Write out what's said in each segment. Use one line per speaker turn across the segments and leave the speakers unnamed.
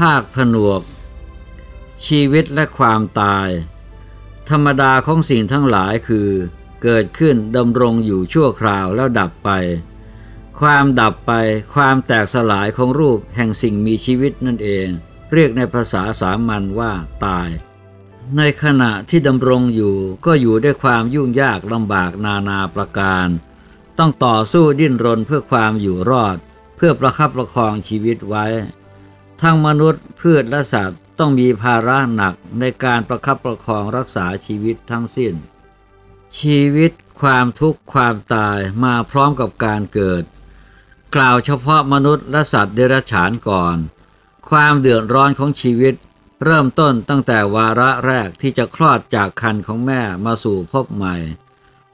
ภาคผนวก ชีวิตและความตาย ธรรมดาของสิ่งทั้งหลายคือ เกิดขึ้นดำรงอยู่ชั่วคราวแล้วดับไป ความดับไปความแตกสลายของรูปแห่งสิ่งมีชีวิตนั่นเอง เรียกในภาษาสามัญว่าตาย ในขณะที่ดำรงอยู่ก็อยู่ด้วยความยุ่งยากลำบากนานาประการ ต้องต่อสู้ดิ้นรนเพื่อความอยู่รอด เพื่อประคับประคองชีวิตไว้ ทั้งมนุษย์พืชและสัตว์ต้องมีภาระหนักในการประคับประคองรักษาชีวิตทั้งสิ้น ชีวิตความทุกข์ความตายมาพร้อมกับการเกิด กล่าวเฉพาะมนุษย์และสัตว์เดรัจฉานก่อน ความเดือดร้อนของชีวิต เริ่มต้นตั้งแต่วาระแรกที่จะคลอดจากคันของแม่มาสู่พบใหม่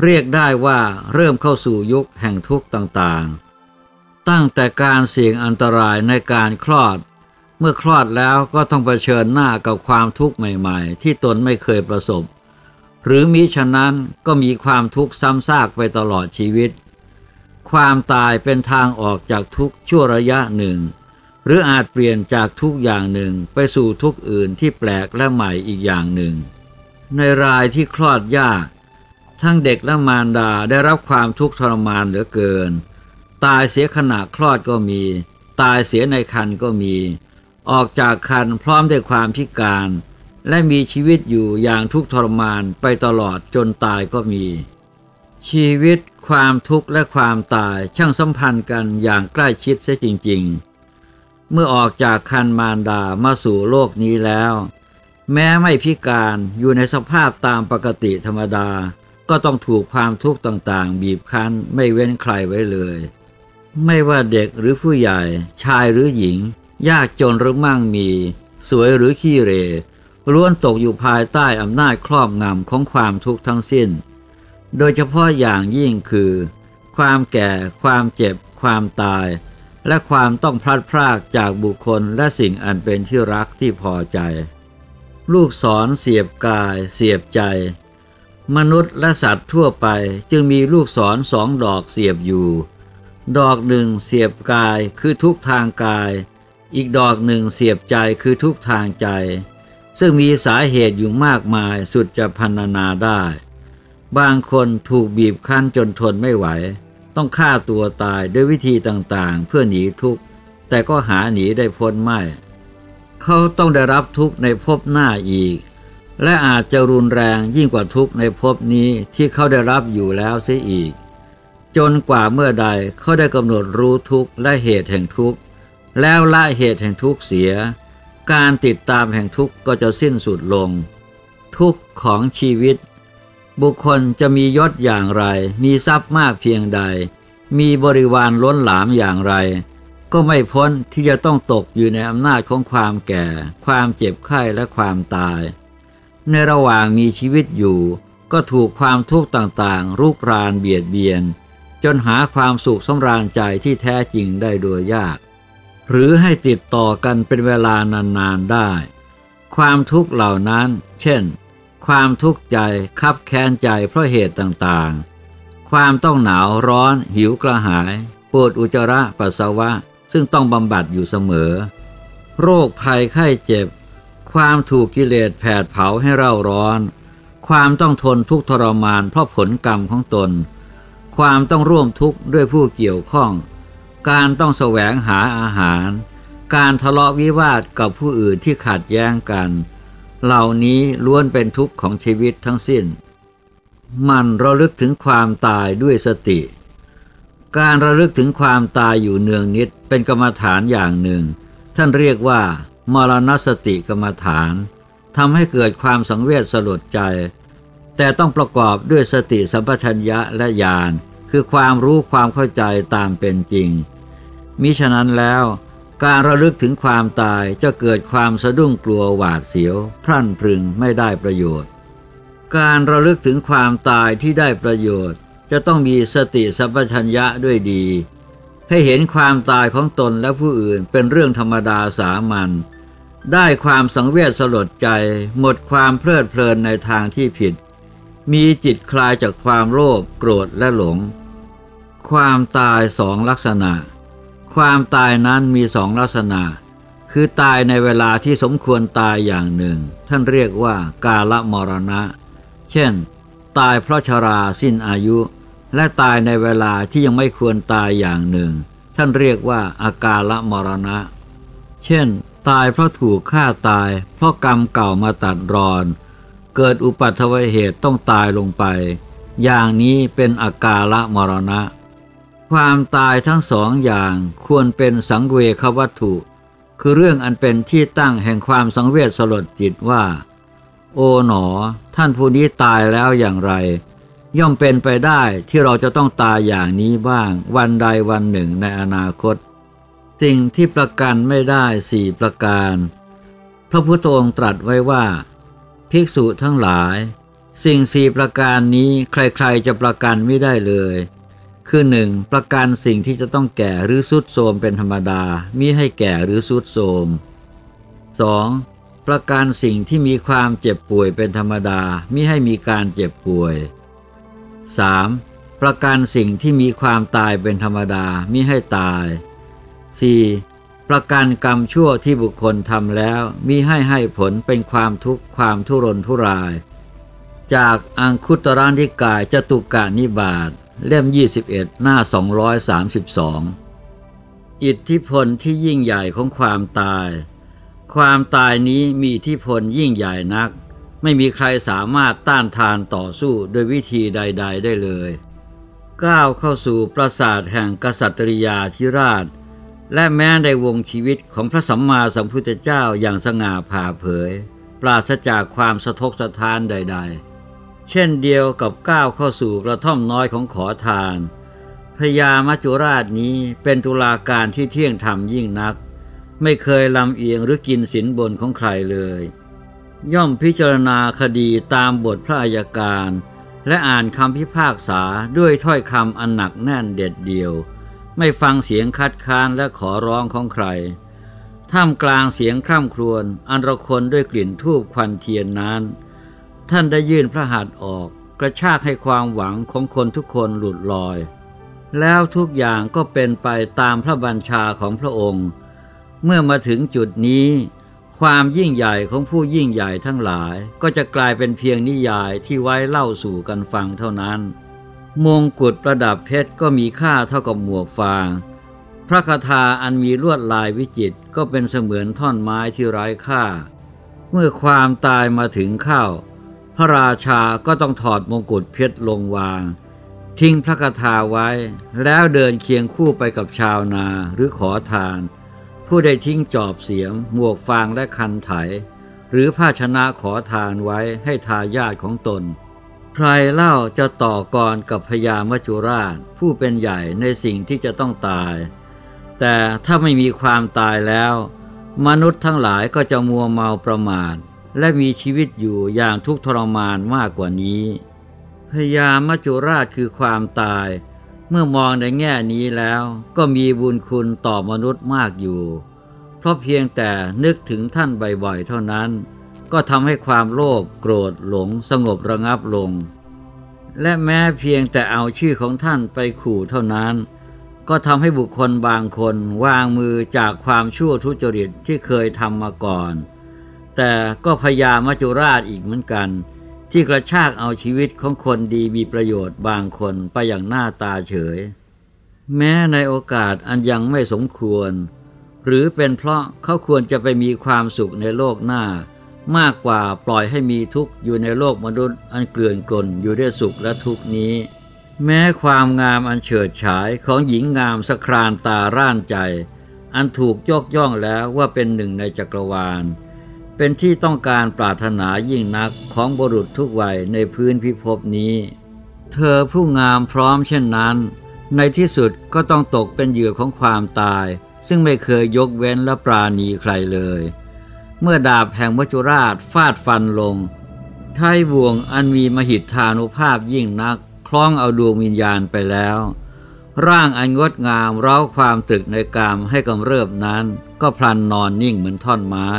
เรียกได้ว่าเริ่มเข้าสู่ยุคแห่งทุกข์ต่างๆ ตั้งแต่การเสี่ยงอันตรายในการคลอด เมื่อคลอดแล้วก็ต้องเผชิญหน้ากับความทุกข์ใหม่ๆ ที่ตนไม่เคยประสบ หรือมิฉะนั้นก็มีความทุกข์ซ้ำซากไปตลอดชีวิต ความตายเป็นทางออกจากทุกข์ชั่วระยะหนึ่ง หรืออาจเปลี่ยนจากทุกอย่างหนึ่งไปสู่ทุกอื่นที่แปลกและใหม่อีกอย่างหนึ่ง ในรายที่คลอดยาก ทั้งเด็กและมารดาได้รับความทุกข์ทรมานเหลือเกิน ตายเสียขณะคลอดก็มี ตายเสียในคันก็มี ออกจากคันพร้อมด้วยความพิการ และมีชีวิตอยู่อย่างทุกข์ทรมานไปตลอดจนตายก็มี ชีวิต ความทุกข์และความตายช่างสัมพันธ์กันอย่างใกล้ชิดเสียจริง ๆ เมื่อออกจากคันมารดามาสู่โลกนี้แล้ว แม้ไม่พิการอยู่ในสภาพตามปกติธรรมดา ก็ต้องถูกความทุกข์ต่างๆ บีบคั้นไม่เว้นใครไว้เลย ไม่ว่าเด็กหรือผู้ใหญ่ชายหรือหญิง ยากจนหรือมั่งมี สวยหรือขี้เรล้วนตกอยู่ภายใต้อำนาจครอบงำของความทุกข์ทั้งสิ้น โดยเฉพาะอย่างยิ่งคือ ความแก่ ความเจ็บ ความตาย และความต้องพลัดพรากจากบุคคลและสิ่งอันเป็นที่รักที่พอใจ ลูกศรเสียบกาย เสียบใจ มนุษย์และสัตว์ทั่วไปจึงมีลูกศรสองดอกเสียบอยู่ ดอกหนึ่งเสียบกายคือทุกทางกาย อีกดอกหนึ่งเสียบใจคือทุกทางใจ ซึ่งมีสาเหตุอยู่มากมายสุดจะพันนาได้ บางคนถูกบีบคั้นจนทนไม่ไหว ต้องฆ่าตัวตายด้วยวิธีต่างๆ เพื่อหนีทุกข์ แต่ก็หาหนีได้พ้นไม่ เขาต้องได้รับทุกข์ในภพหน้าอีก และอาจจะรุนแรงยิ่งกว่าทุกข์ในภพนี้ที่เขาได้รับอยู่แล้วเสียอีก จนกว่าเมื่อใดเขาได้กำหนดรู้ทุกข์และเหตุแห่งทุกข์ แล้วละเหตุแห่งทุกข์เสีย การติดตามแห่งทุกข์ก็จะสิ้นสุดลง ทุกข์ของชีวิต บุคคลจะมียศอย่างไร มีทรัพย์มากเพียงใด มีบริวารล้นหลามอย่างไร ก็ไม่พ้นที่จะต้องตกอยู่ในอำนาจของความแก่ ความเจ็บไข้และความตาย ในระหว่างมีชีวิตอยู่ ก็ถูกความทุกข์ต่างๆ รุกรานเบียดเบียน จนหาความสุขสำราญใจที่แท้จริงได้โดยยาก หรือให้ติดต่อกันเป็นเวลานานๆได้ ความทุกข์เหล่านั้น เช่น ความทุกข์ใจคับแค้นใจเพราะเหตุต่างๆ ความต้องหนาวร้อน หิวกระหาย ปวดอุจจาระปัสสาวะ ซึ่งต้องบำบัดอยู่เสมอ โรคภัยไข้เจ็บ ความถูกกิเลสแผดเผาให้เร่าร้อน ความต้องทนทุกทรมานเพราะผลกรรมของตน ความต้องร่วมทุกข์ด้วยผู้เกี่ยวข้อง การต้องแสวงหาอาหาร การทะเลาะวิวาทกับผู้อื่นที่ขัดแย้งกัน เหล่านี้ล้วนเป็นทุกข์ของชีวิตทั้งสิ้น มันระลึกถึงความตายด้วยสติ การระลึกถึงความตายอยู่เนืองนิดเป็นกรรมฐานอย่างหนึ่ง ท่านเรียกว่ามรณสติกรรมฐานทำให้เกิดความสังเวชสลดใจ แต่ต้องประกอบด้วยสติสัมปชัญญะและญาณคือความรู้ความเข้าใจตามเป็นจริง มิฉะนั้นแล้ว การระลึกถึงความตายจะเกิดความสะดุ้งกลัวหวาดเสียว พรั่นพรึงไม่ได้ประโยชน์ การระลึกถึงความตายที่ได้ประโยชน์ จะต้องมีสติสัมปชัญญะด้วยดี ให้เห็นความตายของตนและผู้อื่นเป็นเรื่องธรรมดาสามัญได้ความสังเวชสลดใจ หมดความเพลิดเพลินในทางที่ผิด มีจิตคลายจากความโลภโกรธและหลง ความตายสองลักษณะ ความตายนั้นมีสองลักษณะ คือตายในเวลาที่สมควรตายอย่างหนึ่ง ท่านเรียกว่ากาละมรณะ เช่น ตายเพราะชราสิ้นอายุ และตายในเวลาที่ยังไม่ควรตายอย่างหนึ่ง ท่านเรียกว่าอากาละมรณะ เช่น ตายเพราะถูกฆ่าตาย เพราะกรรมเก่ามาตัดรอน เกิดอุปัตวเหตุต้องตายลงไป อย่างนี้เป็นอากาละมรณะ ความตายทั้งสองอย่างควรเป็นสังเวควัตถุ คือเรื่องอันเป็นที่ตั้งแห่งความสังเวชสลดจิตว่า โอ๋หนอ ท่านผู้นี้ตายแล้วอย่างไร ย่อมเป็นไปได้ที่เราจะต้องตายอย่างนี้บ้าง วันใดวันหนึ่งในอนาคต สิ่งที่ประกันไม่ได้สี่ประการ พระพุทธองค์ตรัสไว้ว่า ภิกษุทั้งหลาย สิ่งสี่ประการนี้ใครๆจะประกันไม่ได้เลย คือหนึ่งประกันสิ่งที่จะต้องแก่หรือสุดโทมเป็นธรรมดามิให้แก่หรือสุดโทม 2. ประกันสิ่งที่มีความเจ็บป่วยเป็นธรรมดามิให้มีการเจ็บป่วย 3. ประกันสิ่งที่มีความตายเป็นธรรมดามิให้ตาย 4. ประกันกรรมชั่วที่บุคคลทำแล้วมิให้ให้ผลเป็นความทุกข์ความทุรนทุราย จากอังคุตรนิกายจตุกานิบาต เล่ม 21 หน้า 232 อิทธิพลที่ยิ่งใหญ่ของความตาย ความตายนี้มีอิทธิพลยิ่งใหญ่นัก ไม่มีใครสามารถต้านทานต่อสู้โดยวิธีใด ๆ ได้เลย ก้าวเข้าสู่ปราสาทแห่งกษัตริยาธิราช และแม้ในวงชีวิตของพระสัมมาสัมพุทธเจ้าอย่างสง่าผ่าเผย ปราศจากความสะทกสะท้านใด ๆ เช่นเดียวกับก้าวเข้าสู่กระท่อมน้อยของขอทานพญามัจจุราชนี้เป็นตุลาการที่เที่ยงธรรมยิ่งนัก ไม่เคยลำเอียงหรือกินสินบนของใครเลย ย่อมพิจารณาคดีตามบทพระอัยการ และอ่านคำพิพากษาด้วยถ้อยคำอันหนักแน่นเด็ดเดียว ไม่ฟังเสียงคัดค้านและขอร้องของใคร ท่ามกลางเสียงคร่ำครวญอันระคนด้วยกลิ่นทูบควันเทียนนั้น ท่านได้ยื่นพระหัตถ์ออก กระชากให้ความหวังของคนทุกคนหลุดลอย แล้วทุกอย่างก็เป็นไปตามพระบัญชาของพระองค์ เมื่อมาถึงจุดนี้ ความยิ่งใหญ่ของผู้ยิ่งใหญ่ทั้งหลาย ก็จะกลายเป็นเพียงนิยายที่ไว้เล่าสู่กันฟังเท่านั้น มงกุฎประดับเพชรก็มีค่าเท่ากับหมวกฟางพระคาถาอันมีลวดลายวิจิตก็เป็นเสมือนท่อนไม้ที่ไร้ค่า เมื่อความตายมาถึงเข้า พระราชาก็ต้องถอดมงกุฎเพชรลงวาง ทิ้งพระคาถาไว้ แล้วเดินเคียงคู่ไปกับชาวนาหรือขอทาน ผู้ได้ทิ้งจอบเสียม หมวกฟางและคันไถ หรือภาชนะขอทานไว้ให้ทายาทของตน ใครเล่าจะต่อกรกับพญามจุราช ผู้เป็นใหญ่ในสิ่งที่จะต้องตาย แต่ถ้าไม่มีความตายแล้ว มนุษย์ทั้งหลายก็จะมัวเมาประมาท และมีชีวิตอยู่อย่างทุกทรมานมากกว่านี้ พยามัจจุราชคือความตาย เมื่อมองในแง่นี้แล้วก็มีบุญคุณต่อมนุษย์มากอยู่ เพราะเพียงแต่นึกถึงท่านบ่อยๆเท่านั้น ก็ทำให้ความโลภโกรธหลงสงบระงับลง และแม้เพียงแต่เอาชื่อของท่านไปขู่เท่านั้นก็ทำให้บุคคลบางคนวางมือจากความชั่วทุจริตที่เคยทำมาก่อน แต่ก็พยามัจจุราชอีกเหมือนกัน ที่กระชากเอาชีวิตของคนดีมีประโยชน์บางคนไปอย่างหน้าตาเฉย แม้ในโอกาสอันยังไม่สมควร หรือเป็นเพราะเขาควรจะไปมีความสุขในโลกหน้า มากกว่าปล่อยให้มีทุกข์อยู่ในโลกมนุษย์อันเกลื่อนกลนอยู่ด้วยสุขและทุกนี้ แม้ความงามอันเฉิดฉายของหญิงงามสครานตาร่านใจ อันถูกยกย่องแล้วว่าเป็นหนึ่งในจักรวาล เป็นที่ต้องการปรารถนายิ่งนักของบุรุษทุกวัยในพื้นพิภพนี้ เธอผู้งามพร้อมเช่นนั้น ในที่สุดก็ต้องตกเป็นเหยื่อของความตาย ซึ่งไม่เคยยกเว้นและปราณีใครเลย เมื่อดาบแห่งมัจจุราชฟาดฟันลงไทบ่วงอันมีมหิทธานุภาพยิ่งนัก คล้องเอาดวงวิญญาณไปแล้ว ร่างอันงดงามเร้าความตึกในกามให้กำเริบนั้น ก็พลันนอนนิ่งเหมือนท่อนไม้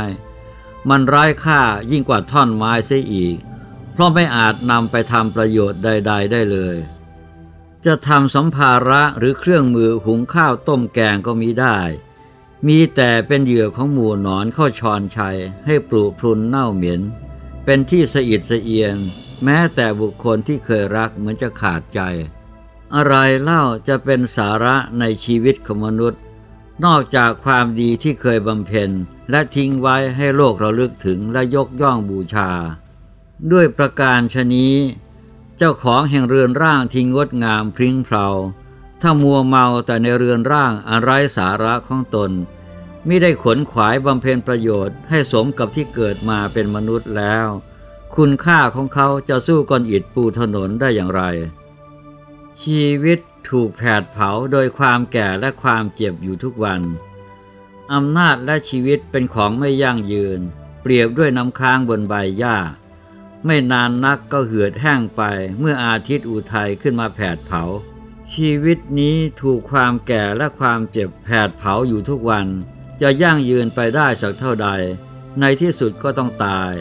มันไร้ค่ายิ่งกว่าท่อนไม้เสียอีก เพราะไม่อาจนำไปทำประโยชน์ใด ๆ ได้เลย จะทำสัมภาระหรือเครื่องมือหุงข้าวต้มแกงก็มีได้ มีแต่เป็นเหยื่อของหมู่หนอนเข้าชอนชัย ให้ปลุพรุนเน่าเหม็น เป็นที่สะอิดสะเอียน แม้แต่บุคคลที่เคยรักเหมือนจะขาดใจ อะไรเล่าจะเป็นสาระในชีวิตของมนุษย์ นอกจากความดีที่เคยบำเพ็ญ และทิ้งไว้ให้โลกเราลึกถึงและยกย่องบูชา ด้วยประการชนี้ เจ้าของแห่งเรือนร่างที่งดงามพริ้งเพลาถ้ามัวเมาแต่ในเรือนร่างอันไร้สาระของตนมิได้ขนขวายบำเพ็ญประโยชน์ให้สมกับที่เกิดมาเป็นมนุษย์แล้ว คุณค่าของเขาจะสู้ก้อนอิฐปูถนนได้อย่างไร ชีวิต ถูกแผดเผาโดยความแก่และความเจ็บอยู่ทุกวัน อำนาจและชีวิตเป็นของไม่ยั่งยืน เปรียบด้วยน้ำค้างบนใบหญ้า ไม่นานนักก็เหือดแห้งไปเมื่ออาทิตย์อุทัยขึ้นมาแผดเผา ชีวิตนี้ถูกความแก่และความเจ็บแผดเผาอยู่ทุกวัน จะยั่งยืนไปได้สักเท่าใด ในที่สุดก็ต้องตาย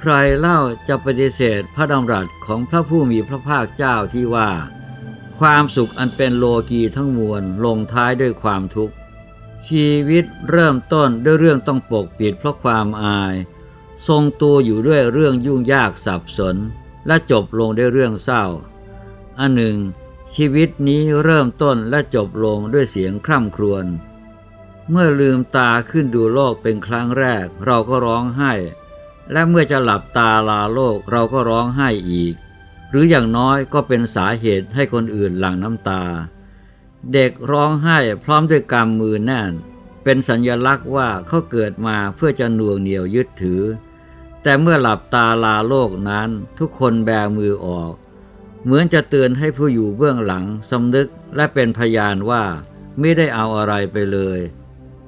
ใครเล่าจะปฏิเสธพระดำรัสของพระผู้มีพระภาคเจ้าที่ว่า ความสุขอันเป็นโลกีทั้งมวลลงท้ายด้วยความทุกข์ ชีวิตเริ่มต้นด้วยเรื่องต้องปกปิดเพราะความอาย ทรงตัวอยู่ด้วยเรื่องยุ่งยากสับสน และจบลงด้วยเรื่องเศร้า อันหนึ่ง ชีวิตนี้เริ่มต้นและจบลงด้วยเสียงคร่ำครวญเมื่อลืมตาขึ้นดูโลกเป็นครั้งแรก เราก็ร้องไห้ และเมื่อจะหลับตาลาโลกเราก็ร้องไห้อีก หรืออย่างน้อยก็เป็นสาเหตุให้คนอื่นหลั่งน้ำตา เด็กร้องไห้พร้อมด้วยกำมือแน่น เป็นสัญญลักษณ์ว่าเขาเกิดมาเพื่อจะหน่วงเหนียวยึดถือ แต่เมื่อหลับตาลาโลกนั้นทุกคนแบมือออก เหมือนจะเตือนให้ผู้อยู่เบื้องหลังสำนึกและเป็นพยานว่าไม่ได้เอาอะไรไปเลย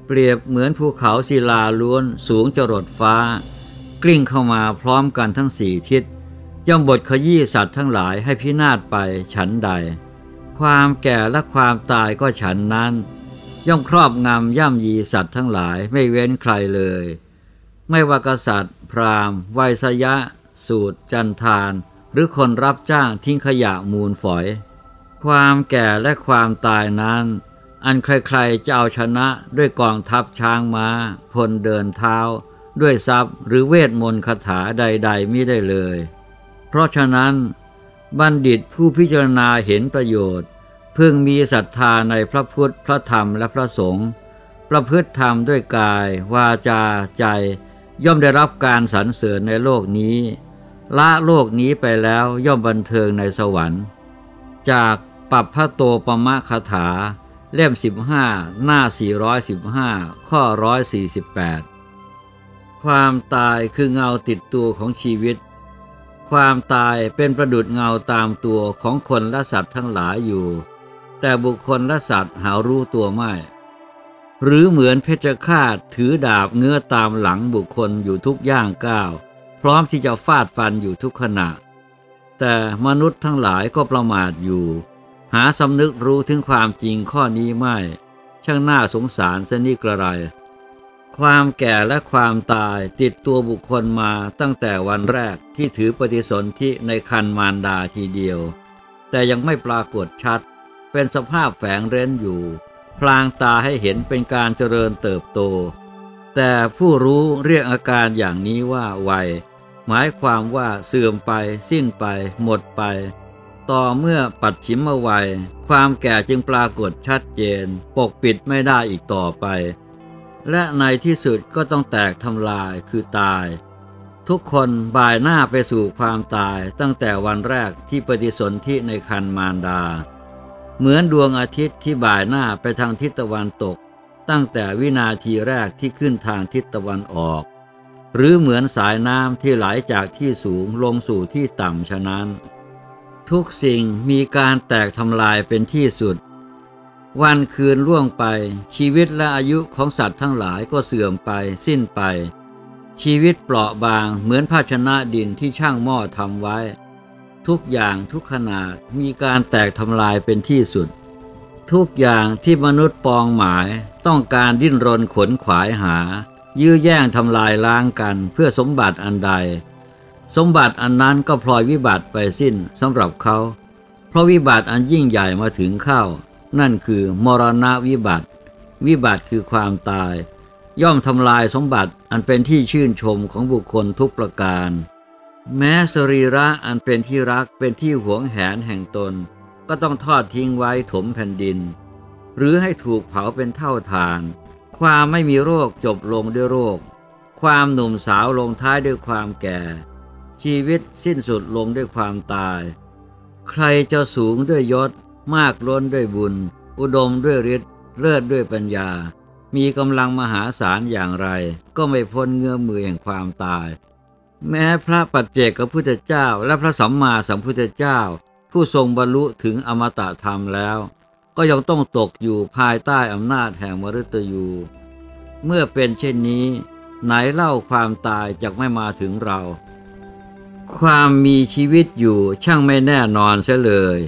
เปรียบเหมือนภูเขาศิลาล้วนสูงจรดฟ้า กลิ้งเข้ามาพร้อมกันทั้งสี่ทิศ ย่อมบทขยี้สัตว์ทั้งหลายให้พินาศไปฉันใด ความแก่และความตายก็ฉันนั้น ย่อมครอบงำย่ำยีสัตว์ทั้งหลายไม่เว้นใครเลย ไม่ว่ากษัตริย์ พราหมณ์ไวยสยะ สูตร จันทาน หรือคนรับจ้างทิ้งขยะมูลฝอย ความแก่และความตายนั้น อันใครๆจะเอาชนะด้วยกองทัพช้างมา้า พลเดินเท้า ด้วยทรัพย์หรือเวทมนต์คาถาใด ๆ ไม่ได้เลย เพราะฉะนั้นบัณฑิตผู้พิจารณาเห็นประโยชน์พึงมีศรัทธาในพระพุทธ พระธรรมและพระสงฆ์ประพฤติธรรมด้วยกาย วาจา ใจ ย่อมได้รับการสรรเสริญในโลกนี้ ละโลกนี้ไปแล้วย่อมบันเทิงในสวรรค์ จากปัปพระโตปมะคาถา เล่มสิบห้าหน้าสี่ร้อยสิบห้าข้อร้อยสี่สิบแปดความตายคือเงาติดตัวของชีวิต ความตายเป็นประดุดเงาตามตัวของคนและสัตว์ทั้งหลายอยู่ แต่บุคคลและสัตว์หารู้ตัวไม่ หรือเหมือนเพชฌฆาตถือดาบเงื้อตามหลังบุคคลอยู่ทุกย่างก้าว พร้อมที่จะฟาดฟันอยู่ทุกขณะ แต่มนุษย์ทั้งหลายก็ประมาทอยู่ หาสำนึกรู้ถึงความจริงข้อนี้ไม่ ช่างน่าสงสารเสนิกระไร ความแก่และความตายติดตัวบุคคลมาตั้งแต่วันแรกที่ถือปฏิสนธิในคันมารดาทีเดียว แต่ยังไม่ปรากฏชัด เป็นสภาพแฝงเร้นอยู่ พลางตาให้เห็นเป็นการเจริญเติบโต แต่ผู้รู้เรียกอาการอย่างนี้ว่าวัย หมายความว่าเสื่อมไป สิ้นไป หมดไป ต่อเมื่อปัดฉิมวัย ความแก่จึงปรากฏชัดเจน ปกปิดไม่ได้อีกต่อไป และในที่สุดก็ต้องแตกทำลายคือตาย ทุกคนบ่ายหน้าไปสู่ความตายตั้งแต่วันแรกที่ปฏิสนธิในคันมารดา เหมือนดวงอาทิตย์ที่บ่ายหน้าไปทางทิศตะวันตก ตั้งแต่วินาทีแรกที่ขึ้นทางทิศตะวันออก หรือเหมือนสายน้ำที่ไหลจากที่สูงลงสู่ที่ต่ำฉะนั้น ทุกสิ่งมีการแตกทำลายเป็นที่สุด วันคืนล่วงไป ชีวิตและอายุของสัตว์ทั้งหลายก็เสื่อมไป สิ้นไป ชีวิตเปราะบางเหมือนภาชนะดินที่ช่างหม้อทำไว้ ทุกอย่างทุกขนาดมีการแตกทำลายเป็นที่สุด ทุกอย่างที่มนุษย์ปองหมายต้องการดิ้นรนขนขวายหา ยื้อแย่งทำลายล้างกันเพื่อสมบัติอันใด สมบัติอันนั้นก็พลอยวิบัติไปสิ้นสำหรับเขา เพราะวิบัติอันยิ่งใหญ่มาถึงเข้า นั่นคือมรณะวิบัติ วิบัติคือความตาย ย่อมทำลายสมบัติอันเป็นที่ชื่นชมของบุคคลทุกประการ แม้สรีระอันเป็นที่รักเป็นที่หวงแหนแห่งตน ก็ต้องทอดทิ้งไว้ถมแผ่นดิน หรือให้ถูกเผาเป็นเท่าทาน ความไม่มีโรคจบลงด้วยโรค ความหนุ่มสาวลงท้ายด้วยความแก่ ชีวิตสิ้นสุดลงด้วยความตาย ใครจะสูงด้วยยศ มากล้นด้วยบุญ อุดมด้วยฤทธิ์เลิศด้วยปัญญา มีกำลังมหาศาลอย่างไร ก็ไม่พ้นเงื้อมือแห่งความตาย แม้พระปัจเจกพุทธเจ้า และพระสัมมาสัมพุทธเจ้า ผู้ทรงบรรลุถึงอมตะธรรมแล้ว ก็ยังต้องตกอยู่ภายใต้อำนาจแห่งมฤตยู เมื่อเป็นเช่นนี้ ไหนเล่าความตายจะไม่มาถึงเรา ความมีชีวิตอยู่ช่างไม่แน่นอนเสียเลย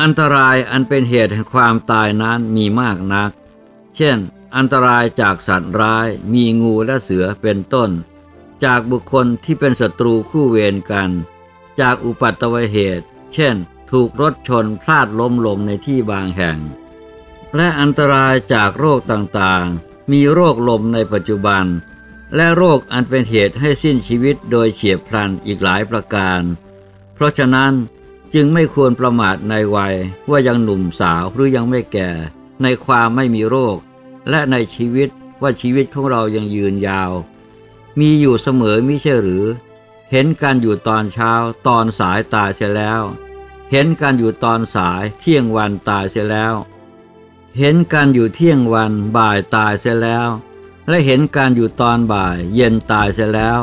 อันตรายอันเป็นเหตุแห่งความตายนั้นมีมากนัก เช่น อันตรายจากสัตว์ร้ายมีงูและเสือเป็นต้น จากบุคคลที่เป็นศัตรูคู่เวรกัน จากอุปัตวเหตุ เช่น ถูกรถชนพลาดล้มลงในที่บางแห่ง และอันตรายจากโรคต่างๆ มีโรคลมในปัจจุบัน และโรคอันเป็นเหตุให้สิ้นชีวิตโดยเฉียบพลันอีกหลายประการ เพราะฉะนั้น จึงไม่ควรประมาทในวัยว่ายังหนุ่มสาวหรือยังไม่แก่ ในความไม่มีโรค และในชีวิตว่าชีวิตของเรายังยืนยาว มีอยู่เสมอมิใช่หรือ เห็นกันอยู่ตอนเช้าตอนสายตายเสียแล้ว เห็นกันอยู่ตอนสายเที่ยงวันตายเสียแล้ว เห็นกันอยู่เที่ยงวันบ่ายตายเสียแล้ว และเห็นกันอยู่ตอนบ่ายเย็นตายเสียแล้ว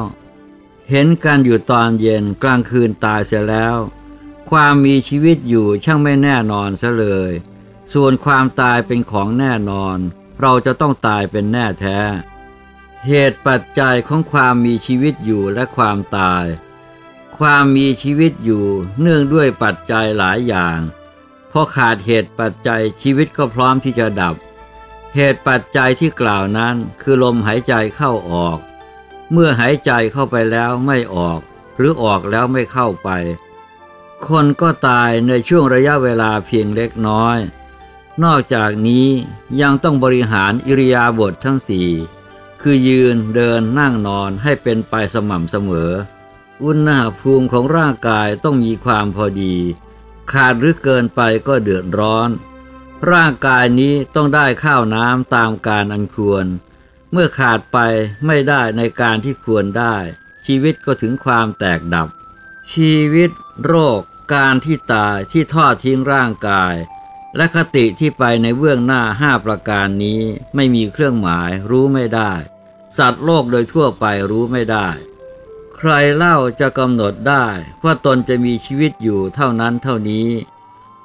เห็นกันอยู่ตอนเย็นกลางคืนตายเสียแล้ว ความมีชีวิตอยู่ช่างไม่แน่นอนซะเลย ส่วนความตายเป็นของแน่นอน เราจะต้องตายเป็นแน่แท้ เหตุปัจจัยของความมีชีวิตอยู่และความตาย ความมีชีวิตอยู่เนื่องด้วยปัจจัยหลายอย่างพอขาดเหตุปัจจัยชีวิตก็พร้อมที่จะดับ เหตุปัจจัยที่กล่าวนั้นคือลมหายใจเข้าออก เมื่อหายใจเข้าไปแล้วไม่ออก หรือออกแล้วไม่เข้าไป คนก็ตายในช่วงระยะเวลาเพียงเล็กน้อย นอกจากนี้ยังต้องบริหารอิริยาบถททั้งสี่คือยืนเดินนั่งนอนให้เป็นไปสม่ำเสมอ อุณหภูมิของร่างกายต้องมีความพอดี ขาดหรือเกินไปก็เดือดร้อน ร่างกายนี้ต้องได้ข้าวน้ำตามการอันควร เมื่อขาดไปไม่ได้ในการที่ควรได้ ชีวิตก็ถึงความแตกดับ ชีวิต โรค การที่ตายที่ทอดทิ้งร่างกาย และคติที่ไปในเบื้องหน้าห้าประการนี้ไม่มีเครื่องหมายรู้ไม่ได้ สัตว์โลกโดยทั่วไปรู้ไม่ได้ ใครเล่าจะกำหนดได้ว่าตนจะมีชีวิตอยู่เท่านั้นเท่านี้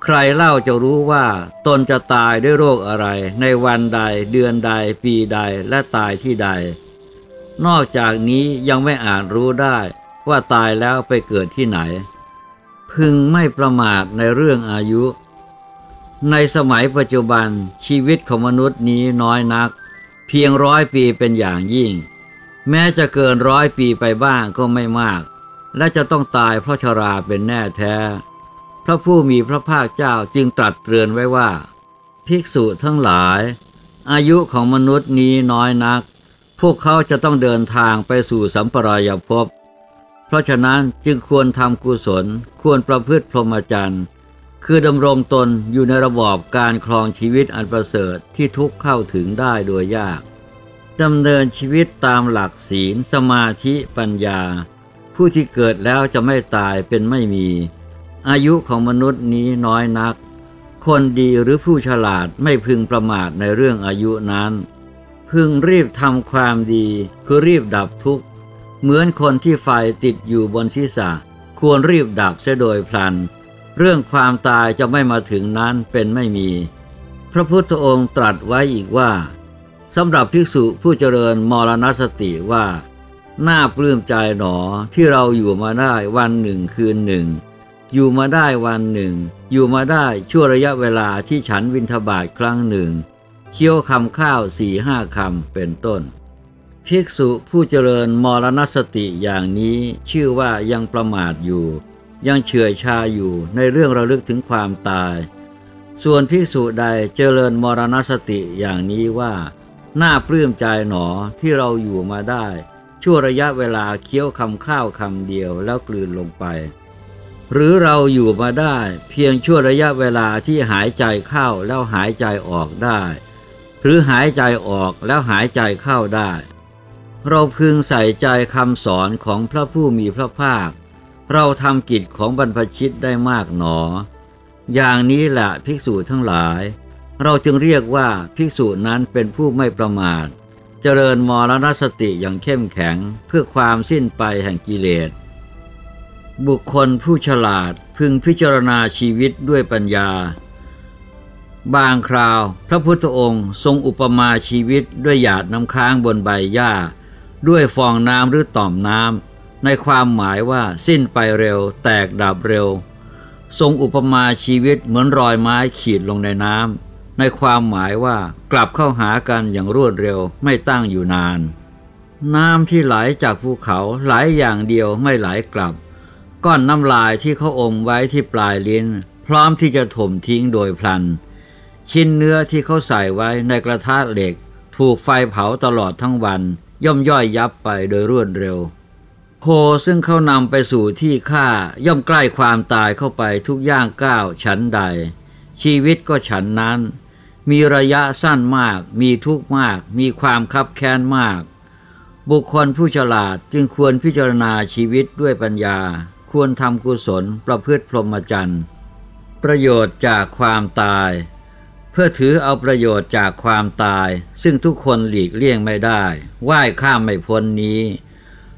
ใครเล่าจะรู้ว่าตนจะตายด้วยโรคอะไร ในวันใดเดือนใด ปีใดและตายที่ใด นอกจากนี้ยังไม่อาจรู้ได้ว่าตายแล้วไปเกิดที่ไหน พึงไม่ประมาทในเรื่องอายุ ในสมัยปัจจุบันชีวิตของมนุษย์นี้น้อยนัก เพียงร้อยปีเป็นอย่างยิ่ง แม้จะเกินร้อยปีไปบ้างก็ไม่มาก และจะต้องตายเพราะชราเป็นแน่แท้ พระผู้มีพระภาคเจ้าจึงตรัสเตือนไว้ว่า ภิกษุทั้งหลาย อายุของมนุษย์นี้น้อยนัก พวกเขาจะต้องเดินทางไปสู่สัมปรายภพเพ ราะฉะนั้นจึงควรทำกุศล ควรประพฤติพรหมจรรย์ คือดำรงตนอยู่ในระบอบการครองชีวิตอันประเสริฐที่ทุกเข้าถึงได้โดยยากดำเนินชีวิตตามหลักศีล สมาธิปัญญา ผู้ที่เกิดแล้วจะไม่ตายเป็นไม่มี อายุของมนุษย์นี้น้อยนัก คนดีหรือผู้ฉลาดไม่พึงประมาทในเรื่องอายุนั้น พึงรีบทำความดีคือรีบดับทุกข์ เหมือนคนที่ไฟติดอยู่บนศีรษะ ควรรีบดับเสียโดยพลัน เรื่องความตายจะไม่มาถึงนั้นเป็นไม่มี พระพุทธองค์ตรัสไว้อีกว่าสำหรับภิกษุผู้เจริญมรณสติว่าน่าปลื้มใจหนอที่เราอยู่มาได้วันหนึ่งคืนหนึ่ง อยู่มาได้วันหนึ่ง อยู่มาได้ชั่วระยะเวลาที่ฉันวินทบาทครั้งหนึ่ง เคี้ยวคำข้าวสี่ห้าคำเป็นต้น ภิกษุผู้เจริญมรณสติอย่างนี้ชื่อว่ายังประมาทอยู่ ยังเฉื่อยชาอยู่ในเรื่องระลึกถึงความตาย ส่วนภิกษุใดเจริญมรณสติอย่างนี้ว่าน่าปลื้มใจหนอที่เราอยู่มาได้ ชั่วระยะเวลาเคี้ยวคำข้าวคำเดียวแล้วกลืนลงไป หรือเราอยู่มาได้ เพียงชั่วระยะเวลาที่หายใจเข้าแล้วหายใจออกได้ หรือหายใจออกแล้วหายใจเข้าได้ เราพึงใส่ใจคำสอนของพระผู้มีพระภาค เราทำกิจของบรรพชิตได้มากหนอ อย่างนี้แหละภิกษุทั้งหลาย เราจึงเรียกว่าภิกษุนั้นเป็นผู้ไม่ประมาท เจริญมรณสติอย่างเข้มแข็งเพื่อความสิ้นไปแห่งกิเลส บุคคลผู้ฉลาดพึงพิจารณาชีวิตด้วยปัญญา บางคราว พระพุทธองค์ทรงอุปมาชีวิตด้วยหยาดน้ำค้างบนใบหญ้า ด้วยฟองน้ำหรือต่อมน้ำในความหมายว่าสิ้นไปเร็ว แตกดับเร็ว ทรงอุปมาชีวิตเหมือนรอยไม้ขีดลงในน้ำในความหมายว่ากลับเข้าหากันอย่างรวดเร็วไม่ตั้งอยู่นาน น้ำที่ไหลจากภูเขาไหลอย่างเดียวไม่ไหลกลับ ก้อนน้ำลายที่เขาอมไว้ที่ปลายลิ้น พร้อมที่จะถมทิ้งโดยพลัน ชิ้นเนื้อที่เขาใส่ไว้ในกระทะเหล็ก ถูกไฟเผาตลอดทั้งวัน ย่อมย่อยยับไปโดยรวดเร็ว โคซึ่งเขานำไปสู่ที่ฆ่าย่อมใกล้ความตายเข้าไปทุกย่างก้าวฉันใด ชีวิตก็ฉันนั้น มีระยะสั้นมาก มีทุกข์มาก มีความคับแค้นมาก บุคคลผู้ฉลาดจึงควรพิจารณาชีวิตด้วยปัญญา ควรทำกุศลประพฤติพรหมจรรย์ประโยชน์จากความตาย เพื่อถือเอาประโยชน์จากความตาย ซึ่งทุกคนหลีกเลี่ยงไม่ได้ว่ายข้ามไม่พ้นนี้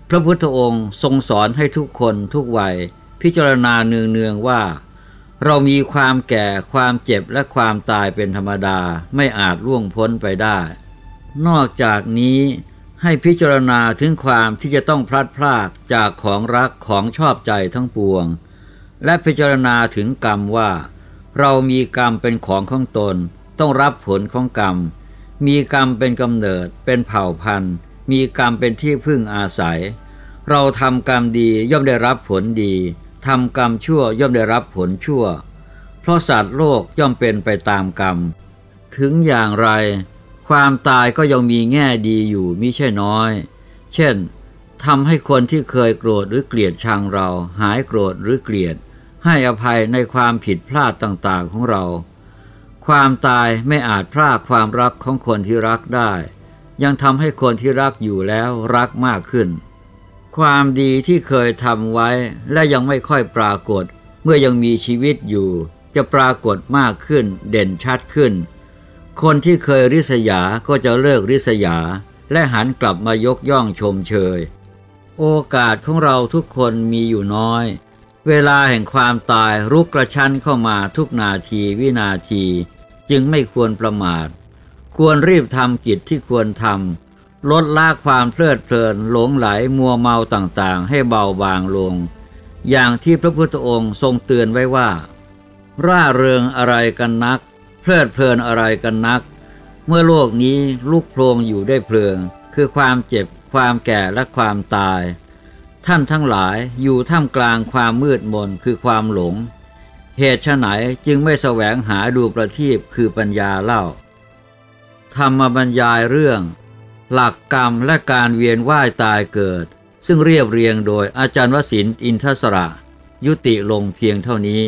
พระพุทธองค์ทรงสอนให้ทุกคนทุกวัย พิจารณาเนืองๆว่า เรามีความแก่ความเจ็บและความตายเป็นธรรมดาไม่อาจล่วงพ้นไปได้ นอกจากนี้ให้พิจารณาถึงความที่จะต้องพลัดพรากจากของรักของชอบใจทั้งปวง และพิจารณาถึงกรรมว่า เรามีกรรมเป็นของของตน ต้องรับผลของกรรม มีกรรมเป็นกำเนิด เป็นเผ่าพันธุ์ มีกรรมเป็นที่พึ่งอาศัย เราทำกรรมดีย่อมได้รับผลดีทำกรรมชั่วย่อมได้รับผลชั่ว เพราะสัตว์โลกย่อมเป็นไปตามกรรม ถึงอย่างไร ความตายก็ยังมีแง่ดีอยู่มิใช่น้อย เช่นทำให้คนที่เคยโกรธหรือเกลียดชังเราหายโกรธหรือเกลียด ให้อภัยในความผิดพลาดต่างๆของเรา ความตายไม่อาจพรากความรักของคนที่รักได้ ยังทำให้คนที่รักอยู่แล้วรักมากขึ้น ความดีที่เคยทำไว้และยังไม่ค่อยปรากฏ เมื่อยังมีชีวิตอยู่ จะปรากฏมากขึ้น เด่นชัดขึ้น คนที่เคยริษยาก็จะเลิกริษยา และหันกลับมายกย่องชมเชย โอกาสของเราทุกคนมีอยู่น้อย เวลาแห่งความตายรุกกระชั้นเข้ามาทุกนาทีวินาที จึงไม่ควรประมาท ควรรีบทำกิจที่ควรทำลดละความเพลิดเพลินหลงไหลมัวเมาต่างๆ ให้เบาบางลง อย่างที่พระพุทธองค์ทรงเตือนไว้ว่า ร่าเริงอะไรกันนัก เพลิดเพลินอะไรกันนัก เมื่อโลกนี้ลุกโพลงอยู่ได้เพลิง คือความเจ็บความแก่และความตาย ท่านทั้งหลายอยู่ท่ามกลางความมืดมนคือความหลง เหตุฉไหนจึงไม่แสวงหาดูประทีปคือปัญญาเล่า ธรรมบรรยายเรื่อง หลักกรรมและการเวียนว่ายตายเกิด ซึ่งเรียบเรียงโดยอาจารย์วสินอินทศระ ยุติลงเพียงเท่านี้